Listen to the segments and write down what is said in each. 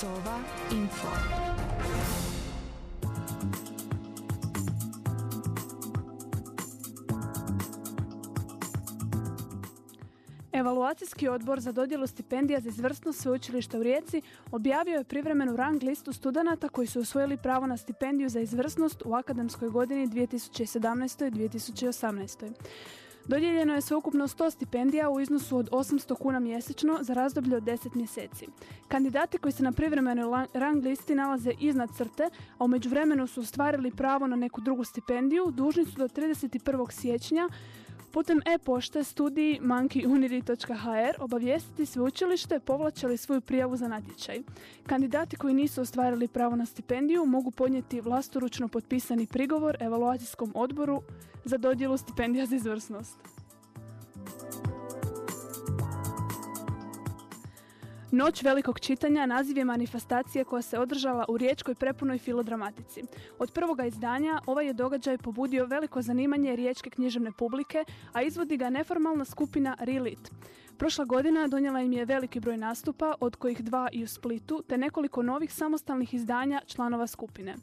Sova Info. Evaluacijski odbor za dodjelu stipendija za izvrsnost sveučilišta u Rijeci objavio je privremenu rang listu studenata koji su osvojili pravo na stipendiju za izvrsnost u akademskoj godini 2017. i 2018. Dodijeljeno je sveukupno 100 stipendija u iznosu od 800 kuna mjesečno za razdoblje od 10 mjeseci. Kandidati koji se na privremenoj rang listi nalaze iznad crte, a u međuvremenu su ostvarili pravo na neku drugu stipendiju, dužni su do 31. siječnja putem e-pošte studiji monkeyunity.hr obavijestiti sveučilište povlače li svoju prijavu za natječaj. Kandidati koji nisu ostvarili pravo na stipendiju mogu podnijeti vlastoručno potpisani prigovor evaluacijskom odboru za dodjelu stipendija za izvrsnost. Noć velikog čitanja naziv je manifestacije koja se održala u riječkoj prepunoj filodramatici. Od prvoga izdanja ovaj je događaj pobudio veliko zanimanje riječke književne publike, a izvodi ga neformalna skupina Relit. Prošla godina donijela im je veliki broj nastupa, od kojih dva i u Splitu, te nekoliko novih samostalnih izdanja članova skupine.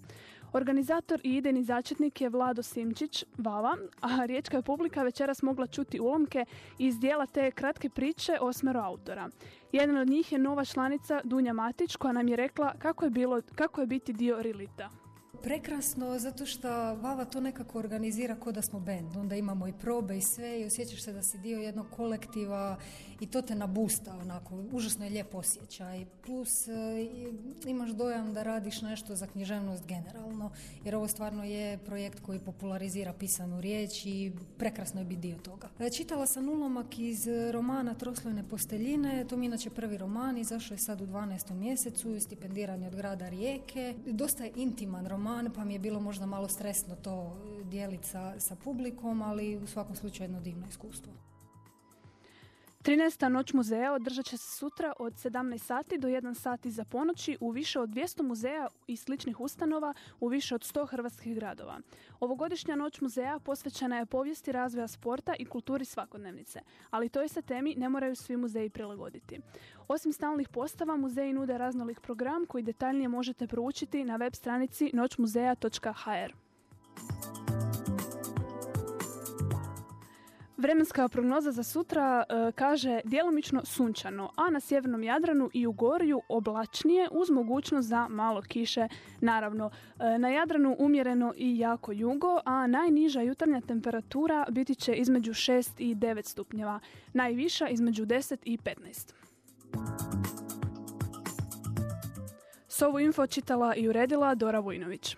Organizator i idejni začetnik je Vlado Simčić, Vava, a riječka je publika večeras mogla čuti ulomke iz dijela te kratke priče osmero autora. Jedan od njih je nova članica Dunja Matić koja nam je rekla kako je, bilo, kako je biti dio Rilita. Prekrasno, zato što Vava to nekako organizira kao da smo band. Onda imamo i probe i sve i osjećaš se da si dio jednog kolektiva i to te nabusta onako. Užasno je lijep osjećaj. Plus e, imaš dojam da radiš nešto za književnost generalno, jer ovo stvarno je projekt koji popularizira pisanu riječ i prekrasno je biti dio toga. E, čitala sam ulomak iz romana Troslojne posteljine, to mi inače prvi roman, izašao je sad u 12. mjesecu, stipendiran je od grada Rijeke. Dosta je intiman roman roman, pa mi je bilo možda malo stresno to dijeliti sa, sa publikom, ali u svakom slučaju jedno divno iskustvo. 13. noć muzeja održat će se sutra od 17 sati do 1 sati za ponoći u više od 200 muzeja i sličnih ustanova u više od 100 hrvatskih gradova. Ovogodišnja noć muzeja posvećena je povijesti razvoja sporta i kulturi svakodnevnice, ali toj se temi ne moraju svi muzeji prilagoditi. Osim stalnih postava, muzeji nude raznolik program koji detaljnije možete proučiti na web stranici noćmuzeja.hr. Vremenska prognoza za sutra e, kaže djelomično sunčano, a na sjevernom Jadranu i u Gorju oblačnije uz mogućnost za malo kiše. Naravno, e, na Jadranu umjereno i jako jugo, a najniža jutarnja temperatura biti će između 6 i 9 stupnjeva, najviša između 10 i 15. S ovu info čitala i uredila Dora Vujnović.